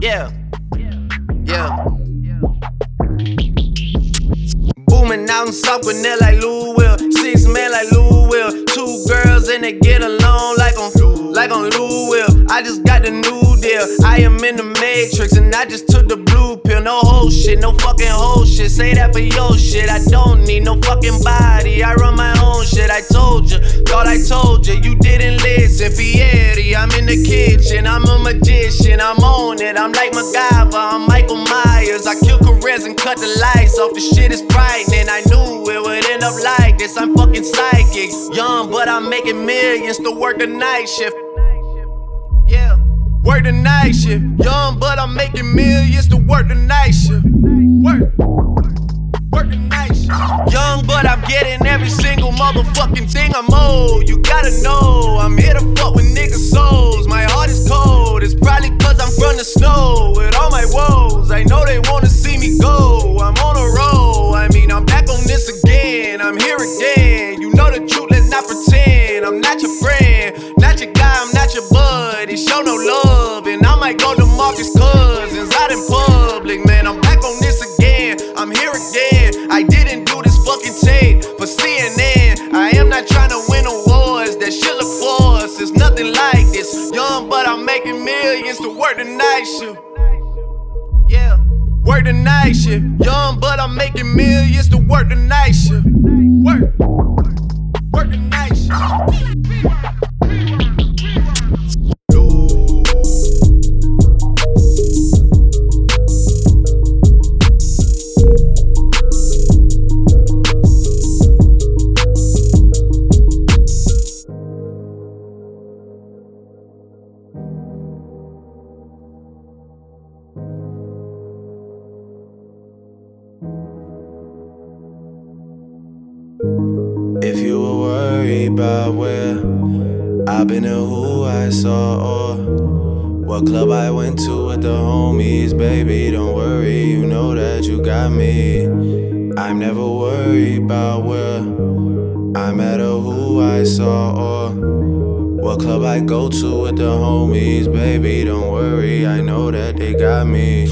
Yeah. Yeah. Booming out in South Gwinnett like Lou Will. Six men like Lou Will. Two girls and they get along like on like on Lou Will. I just got the new deal. I am in the matrix and I just took the blue pill. No whole shit, no fucking whole shit. Say that for your shit. I don't need no fucking body. I run my own shit. I told you, thought I told you. You didn't listen. Fieri, I'm in the kitchen. I'm a magician. I'm on it. I'm like MacGyver. I'm Michael Myers. I kill Perez and cut the lights off. The shit is frightening. I knew it would end up like this. I'm fucking psychic. Young, but I'm making millions to work the night shift. Yeah. Work the night shift. Young, but I'm making millions to work the night shift. Work. Work the night shift. Young, getting every single motherfucking thing I'm owed. You gotta know, I'm here to fuck with niggas' souls. My heart is cold. It's probably cause I'm from the snow. With all my woes, I know they wanna see me go. I'm on a roll. I mean, I'm back on this again. I'm here again. You know the truth, let's not pretend. I'm not your friend, not your guy, I'm not your buddy. Show no love, and I might go DeMarcus Cousins out in public. Millions to work the night shift. Yeah. Work the night shift. Young, but I'm making millions to work the night shift. Work. Work the night about where I've been and who I saw, or what club I went to with the homies, baby, don't worry, you know that you got me. I'm never worried about where I'm at or who I saw, or what club I go to with the homies, baby, don't worry, I know that they got me.